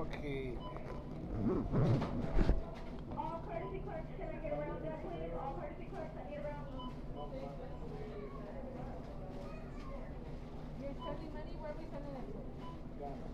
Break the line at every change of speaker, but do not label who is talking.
Okay.
All courtesy clerks, can I get around that, please? All courtesy clerks, I need around.
You're sending money, where are we sending it to? Ghana?